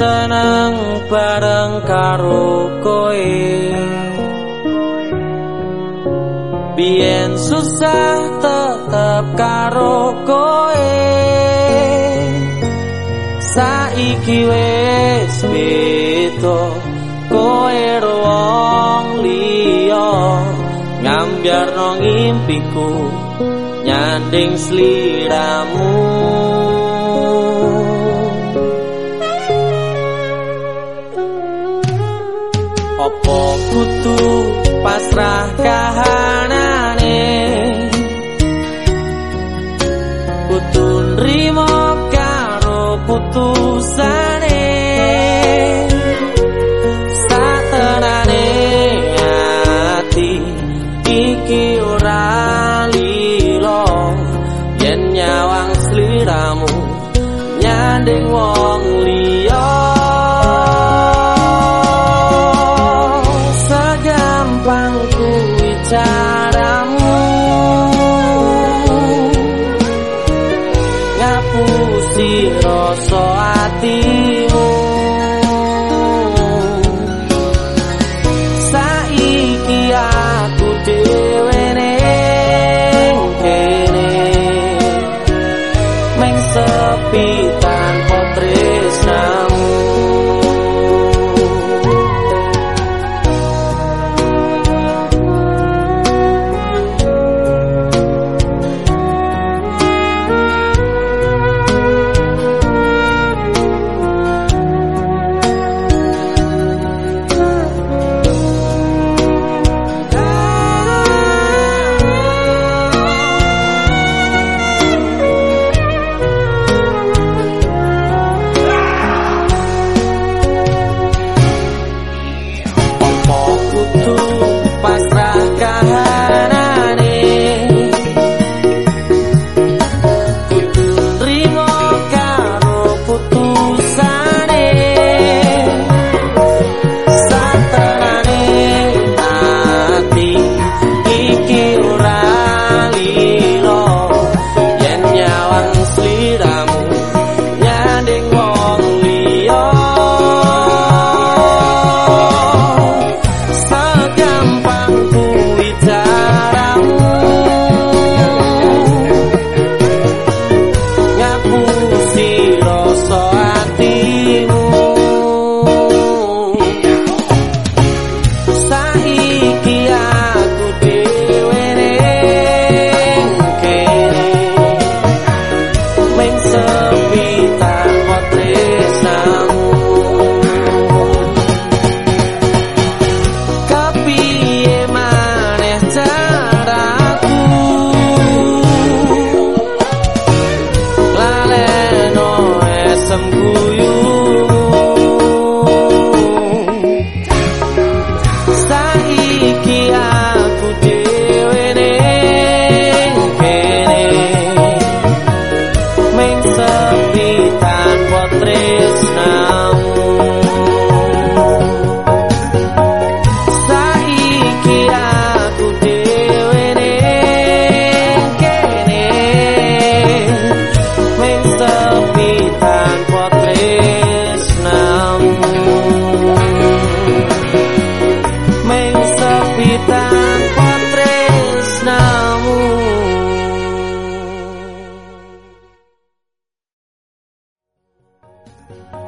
Seneng bareng karo koe. Bien susah tetep karo koe. Saiki wis beda koe wong liya. Ngambiar no ngimpiku nyanding sliramu Pernahkah ngapusi rasa atimu. Bye.